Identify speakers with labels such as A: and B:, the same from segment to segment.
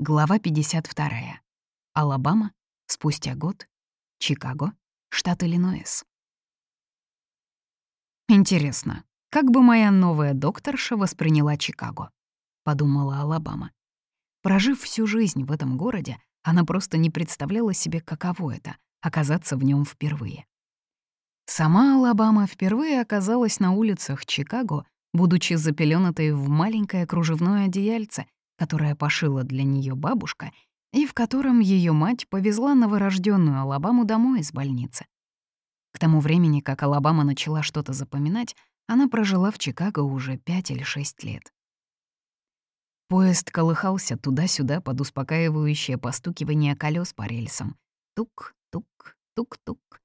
A: Глава 52. Алабама. Спустя год. Чикаго. Штат Иллинойс. «Интересно, как бы моя новая докторша восприняла Чикаго?» — подумала Алабама. Прожив всю жизнь в этом городе, она просто не представляла себе, каково это — оказаться в нем впервые. Сама Алабама впервые оказалась на улицах Чикаго, будучи запеленатой в маленькое кружевное одеяльце — которое пошила для нее бабушка и в котором ее мать повезла новорожденную Алабаму домой из больницы. К тому времени, как Алабама начала что-то запоминать, она прожила в Чикаго уже пять или шесть лет. Поезд колыхался туда-сюда под успокаивающее постукивание колес по рельсам. Тук, тук, тук-тук.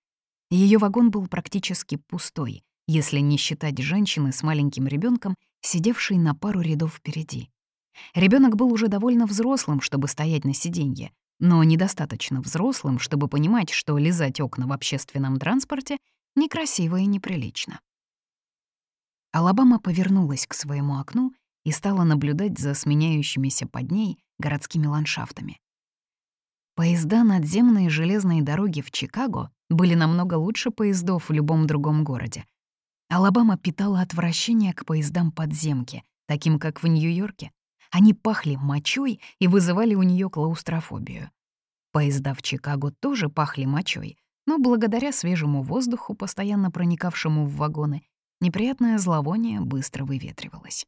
A: Ее вагон был практически пустой, если не считать женщины с маленьким ребенком, сидевшей на пару рядов впереди. Ребенок был уже довольно взрослым, чтобы стоять на сиденье, но недостаточно взрослым, чтобы понимать, что лизать окна в общественном транспорте некрасиво и неприлично. Алабама повернулась к своему окну и стала наблюдать за сменяющимися под ней городскими ландшафтами. Поезда надземной железной дороги в Чикаго были намного лучше поездов в любом другом городе. Алабама питала отвращение к поездам подземки, таким как в Нью-Йорке, они пахли мочой и вызывали у нее клаустрофобию. Поезда в Чикаго тоже пахли мочой, но благодаря свежему воздуху, постоянно проникавшему в вагоны, неприятное зловоние быстро выветривалось.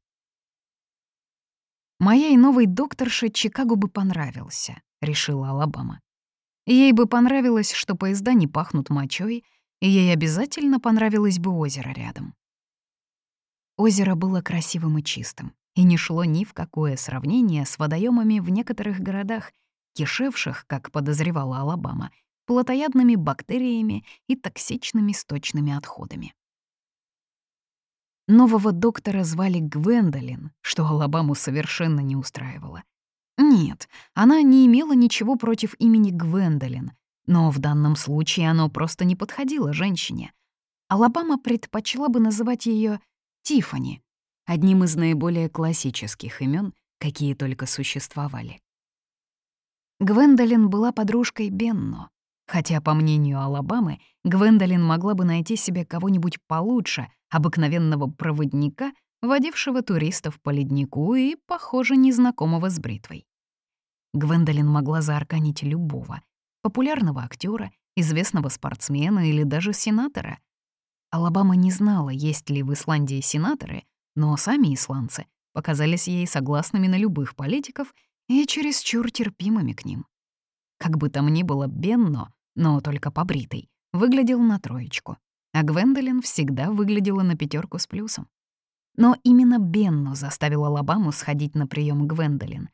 A: «Моей новой докторше Чикаго бы понравился», — решила Алабама. Ей бы понравилось, что поезда не пахнут мочой, и ей обязательно понравилось бы озеро рядом. Озеро было красивым и чистым и не шло ни в какое сравнение с водоемами в некоторых городах, кишевших, как подозревала Алабама, плотоядными бактериями и токсичными сточными отходами. Нового доктора звали Гвендолин, что Алабаму совершенно не устраивало. Нет, она не имела ничего против имени Гвендолин, но в данном случае оно просто не подходило женщине. Алабама предпочла бы называть ее Тифани, одним из наиболее классических имен, какие только существовали. Гвендолин была подружкой Бенно, хотя, по мнению Алабамы, Гвендолин могла бы найти себе кого-нибудь получше обыкновенного проводника, водившего туристов по леднику и, похоже, незнакомого с бритвой. Гвендолин могла заарканить любого — популярного актера, известного спортсмена или даже сенатора. Алабама не знала, есть ли в Исландии сенаторы, но сами исландцы показались ей согласными на любых политиков и чересчур терпимыми к ним. Как бы там ни было, Бенно, но только побритый, выглядел на троечку, а Гвендолин всегда выглядела на пятерку с плюсом. Но именно Бенно заставил Алабаму сходить на прием Гвендолин.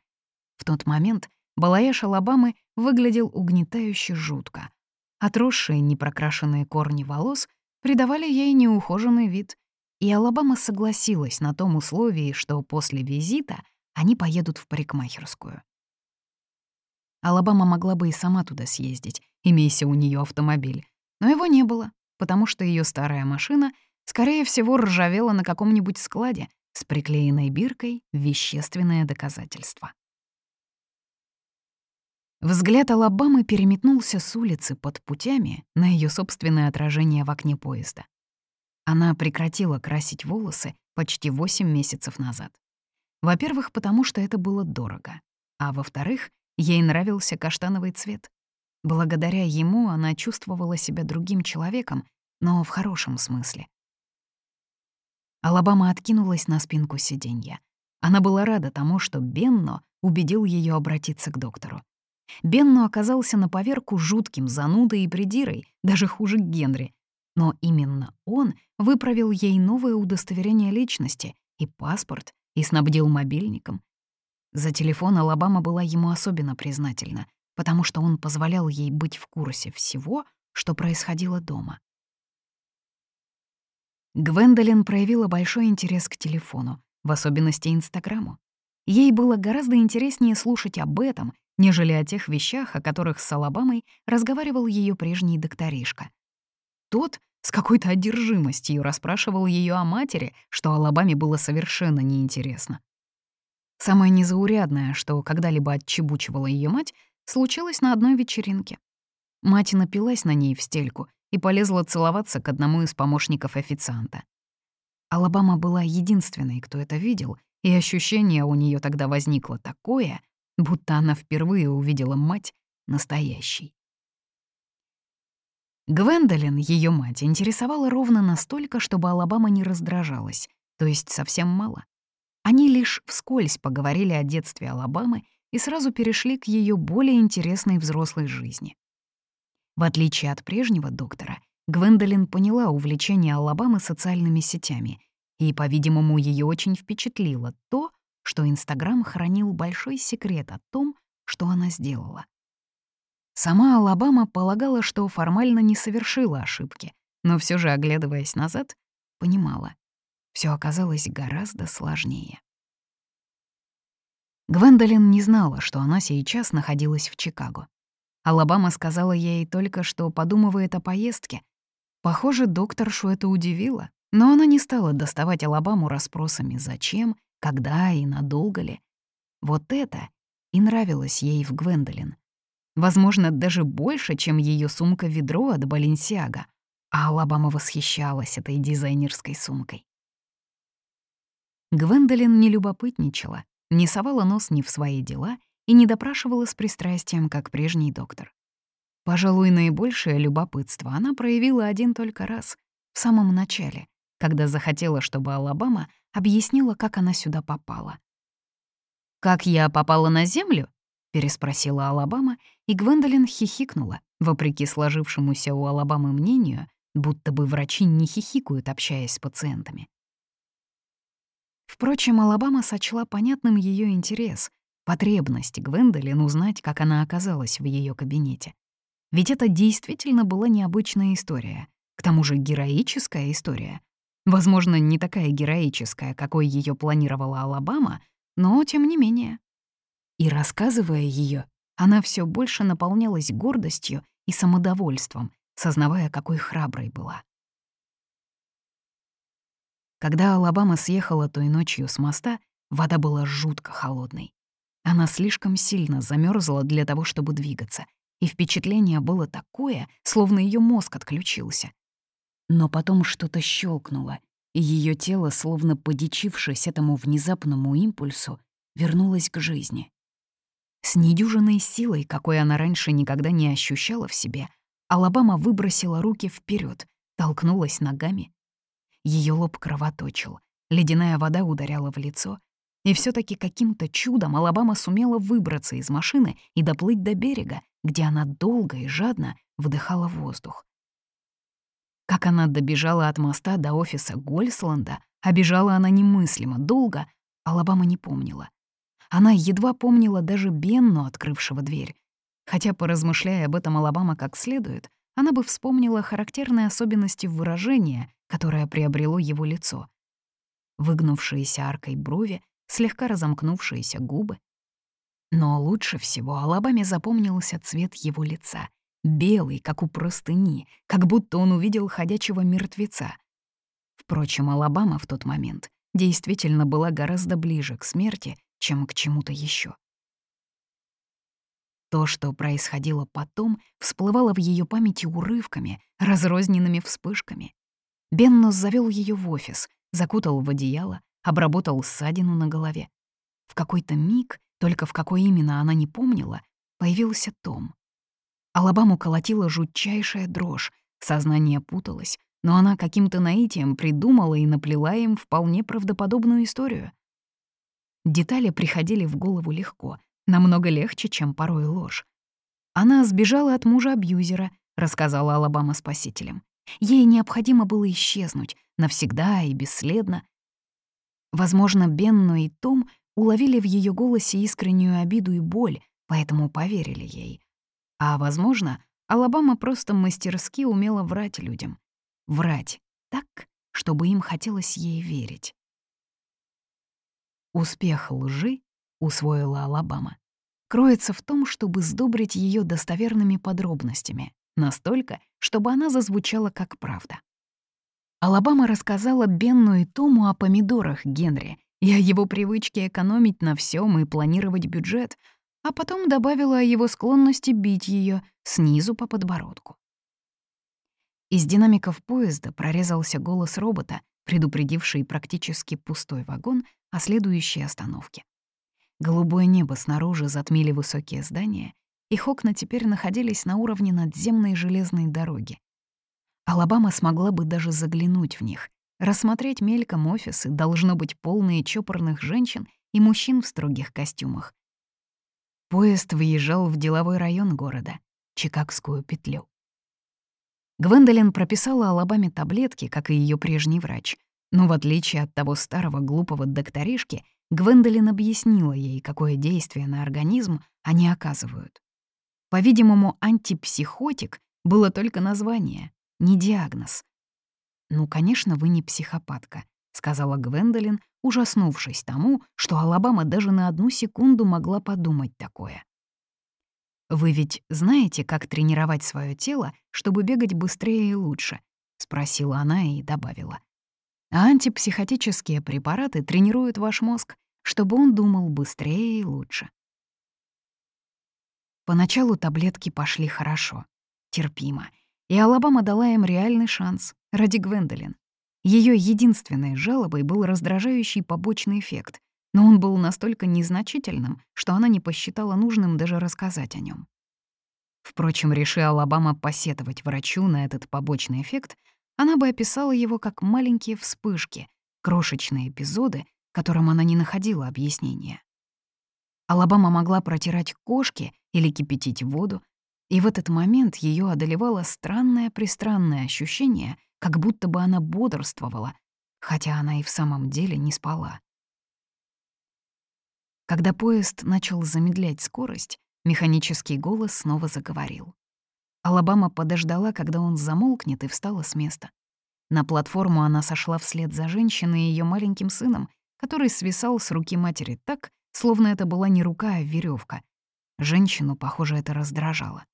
A: В тот момент балаэш Алабамы выглядел угнетающе жутко. Отросшие непрокрашенные корни волос придавали ей неухоженный вид, и Алабама согласилась на том условии, что после визита они поедут в парикмахерскую. Алабама могла бы и сама туда съездить, имейся у нее автомобиль, но его не было, потому что ее старая машина, скорее всего, ржавела на каком-нибудь складе с приклеенной биркой «Вещественное доказательство». Взгляд Алабамы переметнулся с улицы под путями на ее собственное отражение в окне поезда. Она прекратила красить волосы почти 8 месяцев назад. Во-первых, потому что это было дорого. А во-вторых, ей нравился каштановый цвет. Благодаря ему она чувствовала себя другим человеком, но в хорошем смысле. Алабама откинулась на спинку сиденья. Она была рада тому, что Бенно убедил ее обратиться к доктору. Бенно оказался на поверку жутким занудой и придирой, даже хуже Генри, но именно он выправил ей новое удостоверение личности и паспорт, и снабдил мобильником. За телефон Алабама была ему особенно признательна, потому что он позволял ей быть в курсе всего, что происходило дома. Гвендолин проявила большой интерес к телефону, в особенности Инстаграму. Ей было гораздо интереснее слушать об этом, нежели о тех вещах, о которых с Алабамой разговаривал ее прежний докторишка — тот с какой-то одержимостью расспрашивал ее о матери, что Алабаме было совершенно неинтересно. Самое незаурядное, что когда-либо отчебучивала ее мать, случилось на одной вечеринке. Мать напилась на ней в стельку и полезла целоваться к одному из помощников официанта. Алабама была единственной, кто это видел, и ощущение у нее тогда возникло такое, будто она впервые увидела мать настоящей. Гвендолин, ее мать, интересовала ровно настолько, чтобы Алабама не раздражалась, то есть совсем мало. Они лишь вскользь поговорили о детстве Алабамы и сразу перешли к ее более интересной взрослой жизни. В отличие от прежнего доктора, Гвендолин поняла увлечение Алабамы социальными сетями, и, по-видимому, ее очень впечатлило то, что Инстаграм хранил большой секрет о том, что она сделала. Сама Алабама полагала, что формально не совершила ошибки, но все же, оглядываясь назад, понимала, все оказалось гораздо сложнее. Гвендолин не знала, что она сейчас находилась в Чикаго. Алабама сказала ей только, что подумывает о поездке. Похоже, докторшу это удивило, но она не стала доставать Алабаму расспросами «зачем», «когда» и «надолго ли». Вот это и нравилось ей в Гвендолин. Возможно, даже больше, чем ее сумка-ведро от Баленсиага, а Алабама восхищалась этой дизайнерской сумкой. Гвендолин не любопытничала, не совала нос ни в свои дела и не допрашивала с пристрастием, как прежний доктор. Пожалуй, наибольшее любопытство она проявила один только раз, в самом начале, когда захотела, чтобы Алабама объяснила, как она сюда попала. «Как я попала на Землю?» — переспросила Алабама, и Гвендолин хихикнула, вопреки сложившемуся у Алабамы мнению, будто бы врачи не хихикают, общаясь с пациентами. Впрочем, Алабама сочла понятным ее интерес, потребность Гвендолин узнать, как она оказалась в ее кабинете. Ведь это действительно была необычная история, к тому же героическая история. Возможно, не такая героическая, какой ее планировала Алабама, но тем не менее. И рассказывая ее, она все больше наполнялась гордостью и самодовольством, сознавая, какой храброй была. Когда Алабама съехала той ночью с моста, вода была жутко холодной. Она слишком сильно замерзла для того, чтобы двигаться, и впечатление было такое, словно ее мозг отключился. Но потом что-то щелкнуло, и ее тело, словно подичившись этому внезапному импульсу, вернулось к жизни. С недюжиной силой, какой она раньше никогда не ощущала в себе, Алабама выбросила руки вперед, толкнулась ногами ее лоб кровоточил, ледяная вода ударяла в лицо. И все таки каким-то чудом Алабама сумела выбраться из машины и доплыть до берега, где она долго и жадно вдыхала воздух. Как она добежала от моста до офиса Гольсланда, а бежала она немыслимо долго, Алабама не помнила. Она едва помнила даже Бенну, открывшего дверь. Хотя, поразмышляя об этом Алабама как следует, она бы вспомнила характерные особенности выражения, которое приобрело его лицо. Выгнувшиеся аркой брови, слегка разомкнувшиеся губы. Но лучше всего Алабаме запомнился цвет его лица, белый, как у простыни, как будто он увидел ходячего мертвеца. Впрочем, Алабама в тот момент действительно была гораздо ближе к смерти, чем к чему-то еще. То, что происходило потом, всплывало в ее памяти урывками, разрозненными вспышками. Беннос завел ее в офис, закутал в одеяло, обработал ссадину на голове. В какой-то миг, только в какой именно она не помнила, появился Том. Алабаму колотила жутчайшая дрожь, сознание путалось, но она каким-то наитием придумала и наплела им вполне правдоподобную историю. Детали приходили в голову легко, Намного легче, чем порой ложь. Она сбежала от мужа-абьюзера, рассказала Алабама спасителям. Ей необходимо было исчезнуть, навсегда и бесследно. Возможно, Бенну и Том уловили в ее голосе искреннюю обиду и боль, поэтому поверили ей. А, возможно, Алабама просто мастерски умела врать людям. Врать так, чтобы им хотелось ей верить. Успех лжи усвоила Алабама, кроется в том, чтобы сдобрить ее достоверными подробностями, настолько, чтобы она зазвучала как правда. Алабама рассказала Бенну и Тому о помидорах Генри и о его привычке экономить на всем и планировать бюджет, а потом добавила о его склонности бить ее снизу по подбородку. Из динамиков поезда прорезался голос робота, предупредивший практически пустой вагон о следующей остановке. Голубое небо снаружи затмили высокие здания, их окна теперь находились на уровне надземной железной дороги. Алабама смогла бы даже заглянуть в них, рассмотреть мельком офисы, должно быть полные чопорных женщин и мужчин в строгих костюмах. Поезд въезжал в деловой район города, Чикагскую петлю. Гвендолин прописала Алабаме таблетки, как и ее прежний врач, но в отличие от того старого глупого докторишки, Гвендолин объяснила ей, какое действие на организм они оказывают. По-видимому, антипсихотик было только название, не диагноз. «Ну, конечно, вы не психопатка», — сказала Гвендолин, ужаснувшись тому, что Алабама даже на одну секунду могла подумать такое. «Вы ведь знаете, как тренировать свое тело, чтобы бегать быстрее и лучше?» — спросила она и добавила. «А антипсихотические препараты тренируют ваш мозг, чтобы он думал быстрее и лучше». Поначалу таблетки пошли хорошо, терпимо, и Алабама дала им реальный шанс ради Гвендолин. Ее единственной жалобой был раздражающий побочный эффект, но он был настолько незначительным, что она не посчитала нужным даже рассказать о нем. Впрочем, реши Алабама посетовать врачу на этот побочный эффект, она бы описала его как маленькие вспышки, крошечные эпизоды, которым она не находила объяснения. Алабама могла протирать кошки или кипятить воду, и в этот момент ее одолевало странное-пристранное ощущение, как будто бы она бодрствовала, хотя она и в самом деле не спала. Когда поезд начал замедлять скорость, механический голос снова заговорил. Алабама подождала, когда он замолкнет, и встала с места. На платформу она сошла вслед за женщиной и ее маленьким сыном, который свисал с руки матери так, словно это была не рука, а веревка. Женщину, похоже, это раздражало.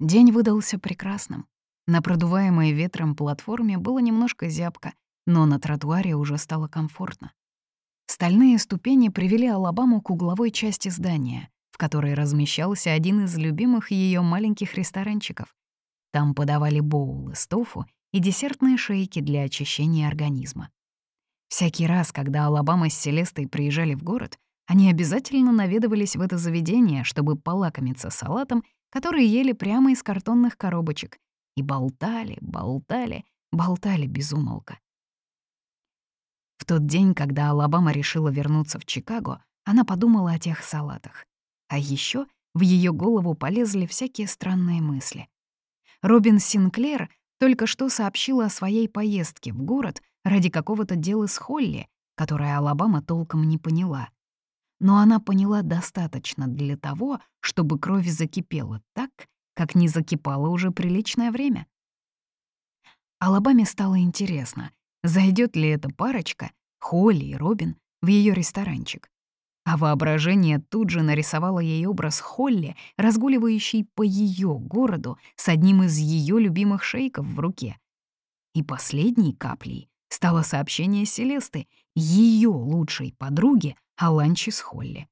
A: День выдался прекрасным. На продуваемой ветром платформе было немножко зябко, но на тротуаре уже стало комфортно. Стальные ступени привели Алабаму к угловой части здания, в которой размещался один из любимых ее маленьких ресторанчиков. Там подавали боулы с тофу и десертные шейки для очищения организма. Всякий раз, когда Алабама с Селестой приезжали в город, они обязательно наведывались в это заведение, чтобы полакомиться салатом, который ели прямо из картонных коробочек, и болтали, болтали, болтали без умолка. В тот день, когда Алабама решила вернуться в Чикаго, она подумала о тех салатах. А еще в ее голову полезли всякие странные мысли. Робин Синклер только что сообщила о своей поездке в город ради какого-то дела с Холли, которое Алабама толком не поняла. Но она поняла достаточно для того, чтобы кровь закипела так, как не закипало уже приличное время. Алабаме стало интересно, зайдет ли эта парочка, Холли и Робин, в ее ресторанчик. А воображение тут же нарисовало ей образ Холли, разгуливающей по ее городу с одним из ее любимых шейков в руке. И последней каплей стало сообщение Селесты, ее лучшей подруги, о ланче с Холли.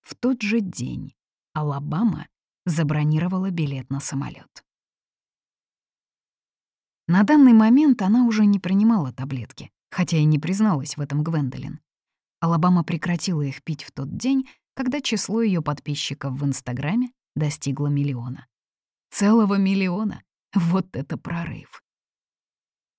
A: В тот же день Алабама забронировала билет на самолет. На данный момент она уже не принимала таблетки, хотя и не призналась в этом Гвендолин. Алабама прекратила их пить в тот день, когда число ее подписчиков в Инстаграме достигло миллиона. Целого миллиона! Вот это прорыв!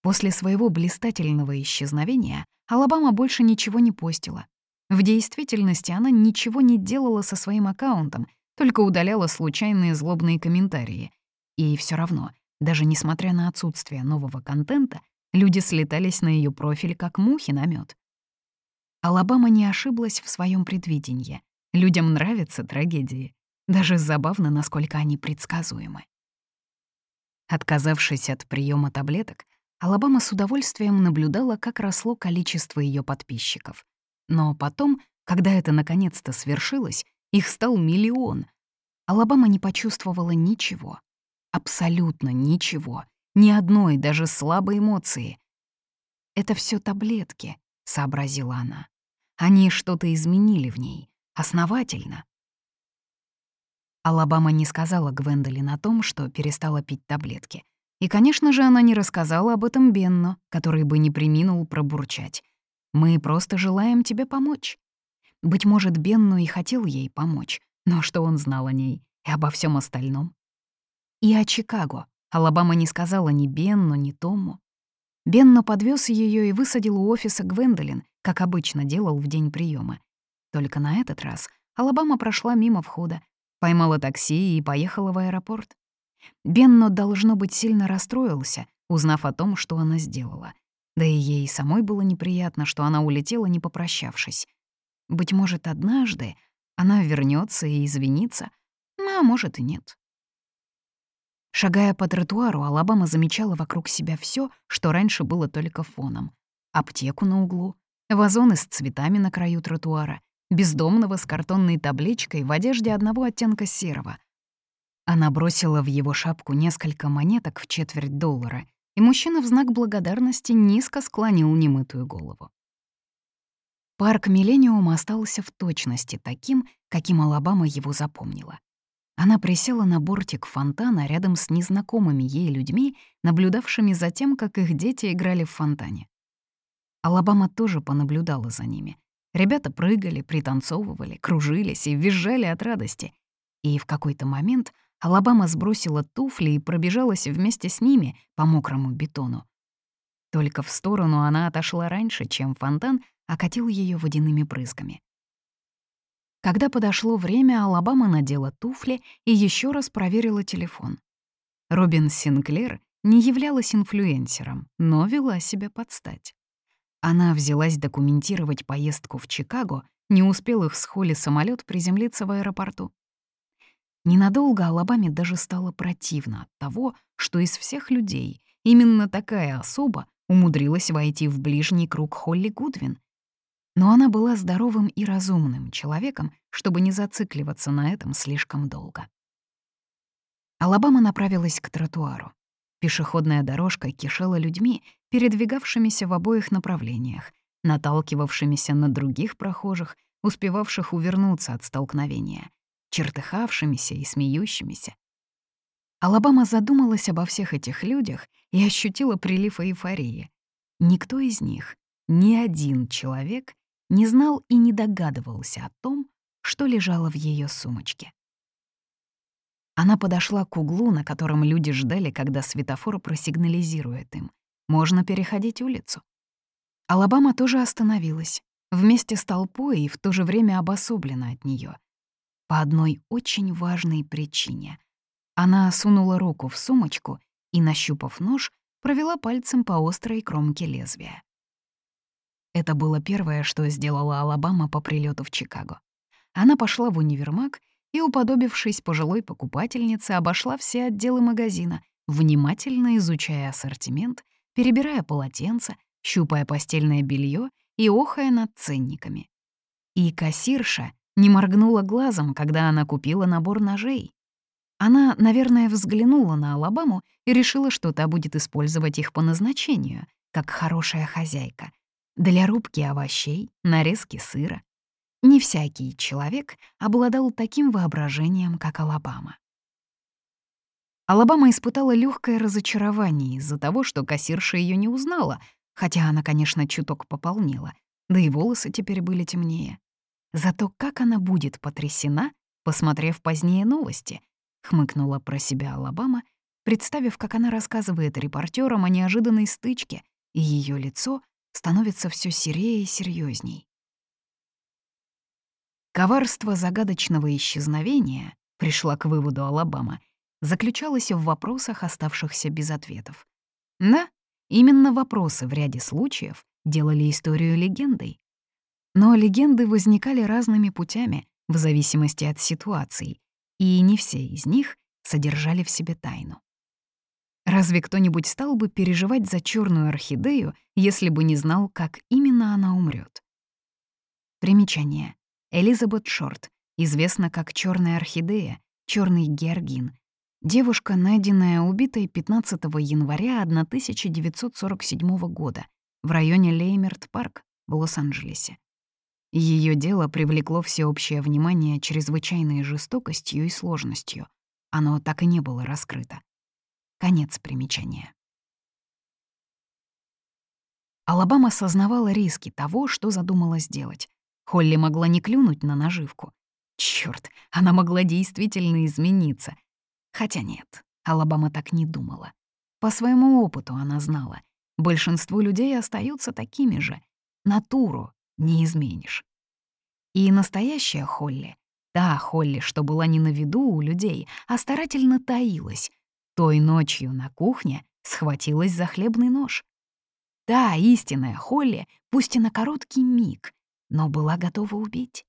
A: После своего блистательного исчезновения Алабама больше ничего не постила. В действительности она ничего не делала со своим аккаунтом, только удаляла случайные злобные комментарии. И все равно, даже несмотря на отсутствие нового контента, люди слетались на ее профиль как мухи на мед. Алабама не ошиблась в своем предвидении. Людям нравятся трагедии. Даже забавно, насколько они предсказуемы. Отказавшись от приема таблеток, Алабама с удовольствием наблюдала, как росло количество ее подписчиков. Но потом, когда это наконец-то свершилось, их стал миллион. Алабама не почувствовала ничего. Абсолютно ничего. Ни одной, даже слабой эмоции. «Это все таблетки», — сообразила она. Они что-то изменили в ней, основательно. Алабама не сказала Гвендолин о том, что перестала пить таблетки. И, конечно же, она не рассказала об этом Бенно, который бы не приминул пробурчать. «Мы просто желаем тебе помочь». Быть может, Бенну и хотел ей помочь, но что он знал о ней и обо всем остальном? И о Чикаго. Алабама не сказала ни Бенну, ни Тому. Бенно подвез ее и высадил у офиса Гвендолин, как обычно делал в день приема. Только на этот раз Алабама прошла мимо входа, поймала такси и поехала в аэропорт. Бенно, должно быть, сильно расстроился, узнав о том, что она сделала. Да и ей самой было неприятно, что она улетела, не попрощавшись. Быть может, однажды она вернется и извинится, а может и нет. Шагая по тротуару, Алабама замечала вокруг себя все, что раньше было только фоном. Аптеку на углу, вазоны с цветами на краю тротуара, бездомного с картонной табличкой в одежде одного оттенка серого. Она бросила в его шапку несколько монеток в четверть доллара, и мужчина в знак благодарности низко склонил немытую голову. Парк Миллениум остался в точности таким, каким Алабама его запомнила. Она присела на бортик фонтана рядом с незнакомыми ей людьми, наблюдавшими за тем, как их дети играли в фонтане. Алабама тоже понаблюдала за ними. Ребята прыгали, пританцовывали, кружились и визжали от радости. И в какой-то момент Алабама сбросила туфли и пробежалась вместе с ними по мокрому бетону. Только в сторону она отошла раньше, чем фонтан окатил ее водяными брызгами. Когда подошло время, Алабама надела туфли и еще раз проверила телефон. Робин Синклер не являлась инфлюенсером, но вела себя под стать. Она взялась документировать поездку в Чикаго, не успел их с Холли самолет приземлиться в аэропорту. Ненадолго Алабаме даже стало противно от того, что из всех людей именно такая особа умудрилась войти в ближний круг Холли Гудвин, но она была здоровым и разумным человеком, чтобы не зацикливаться на этом слишком долго. Алабама направилась к тротуару. Пешеходная дорожка кишела людьми, передвигавшимися в обоих направлениях, наталкивавшимися на других прохожих, успевавших увернуться от столкновения, чертыхавшимися и смеющимися. Алабама задумалась обо всех этих людях и ощутила прилив эйфории. Никто из них, ни один человек не знал и не догадывался о том, что лежало в ее сумочке. Она подошла к углу, на котором люди ждали, когда светофор просигнализирует им. Можно переходить улицу. Алабама тоже остановилась, вместе с толпой и в то же время обособлена от нее. По одной очень важной причине. Она сунула руку в сумочку и, нащупав нож, провела пальцем по острой кромке лезвия. Это было первое, что сделала Алабама по прилету в Чикаго. Она пошла в универмаг и, уподобившись пожилой покупательнице, обошла все отделы магазина, внимательно изучая ассортимент, перебирая полотенца, щупая постельное белье и охая над ценниками. И кассирша не моргнула глазом, когда она купила набор ножей. Она, наверное, взглянула на Алабаму и решила, что та будет использовать их по назначению, как хорошая хозяйка — для рубки овощей, нарезки сыра. Не всякий человек обладал таким воображением, как Алабама. Алабама испытала легкое разочарование из-за того, что кассирша ее не узнала, хотя она, конечно, чуток пополнила, да и волосы теперь были темнее. Зато как она будет потрясена, посмотрев позднее новости, хмыкнула про себя Алабама, представив, как она рассказывает репортерам о неожиданной стычке, и ее лицо становится все серее и серьезней. Коварство загадочного исчезновения, пришла к выводу Алабама, заключалось в вопросах, оставшихся без ответов. Да, именно вопросы в ряде случаев делали историю легендой. Но легенды возникали разными путями, в зависимости от ситуаций, и не все из них содержали в себе тайну. Разве кто-нибудь стал бы переживать за черную орхидею, если бы не знал, как именно она умрет? Примечание. Элизабет Шорт, известна как черная орхидея, черный георгин. Девушка, найденная убитой 15 января 1947 года в районе Леймерт-парк, в Лос-Анджелесе. Ее дело привлекло всеобщее внимание чрезвычайной жестокостью и сложностью. Оно так и не было раскрыто. Конец примечания. Алабама осознавала риски того, что задумала сделать. Холли могла не клюнуть на наживку. Чёрт, она могла действительно измениться. Хотя нет, Алабама так не думала. По своему опыту она знала. Большинство людей остаются такими же. Натуру не изменишь. И настоящая Холли, та Холли, что была не на виду у людей, а старательно таилась, той ночью на кухне схватилась за хлебный нож. Та истинная Холли, пусть и на короткий миг, но была готова убить.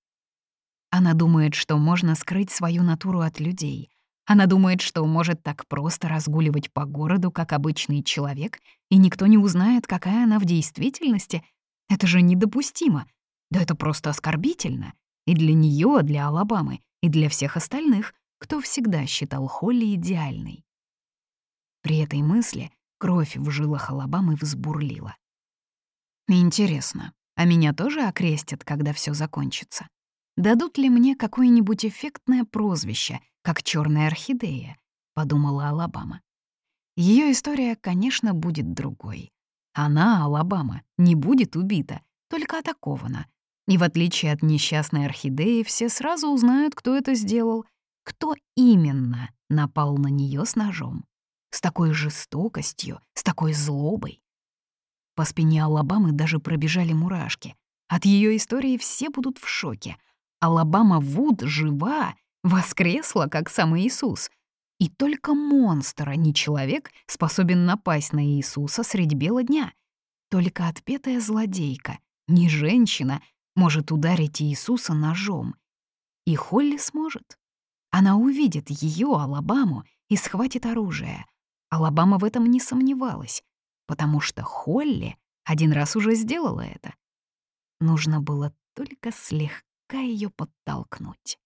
A: Она думает, что можно скрыть свою натуру от людей. Она думает, что может так просто разгуливать по городу, как обычный человек, и никто не узнает, какая она в действительности. Это же недопустимо. Да это просто оскорбительно. И для нее, для Алабамы, и для всех остальных, кто всегда считал Холли идеальной. При этой мысли кровь в жилах Алабамы взбурлила. Интересно, а меня тоже окрестят, когда все закончится? Дадут ли мне какое-нибудь эффектное прозвище, как черная орхидея? Подумала Алабама. Ее история, конечно, будет другой. Она, Алабама, не будет убита, только атакована. И в отличие от несчастной орхидеи, все сразу узнают, кто это сделал, кто именно напал на нее с ножом. С такой жестокостью, с такой злобой. По спине Алабамы даже пробежали мурашки. От ее истории все будут в шоке. Алабама Вуд жива, воскресла, как сам Иисус. И только монстр, а не человек, способен напасть на Иисуса средь бела дня. Только отпетая злодейка, не женщина, может ударить Иисуса ножом. И Холли сможет. Она увидит ее, Алабаму, и схватит оружие. Алабама в этом не сомневалась потому что Холли один раз уже сделала это. Нужно было только слегка ее подтолкнуть.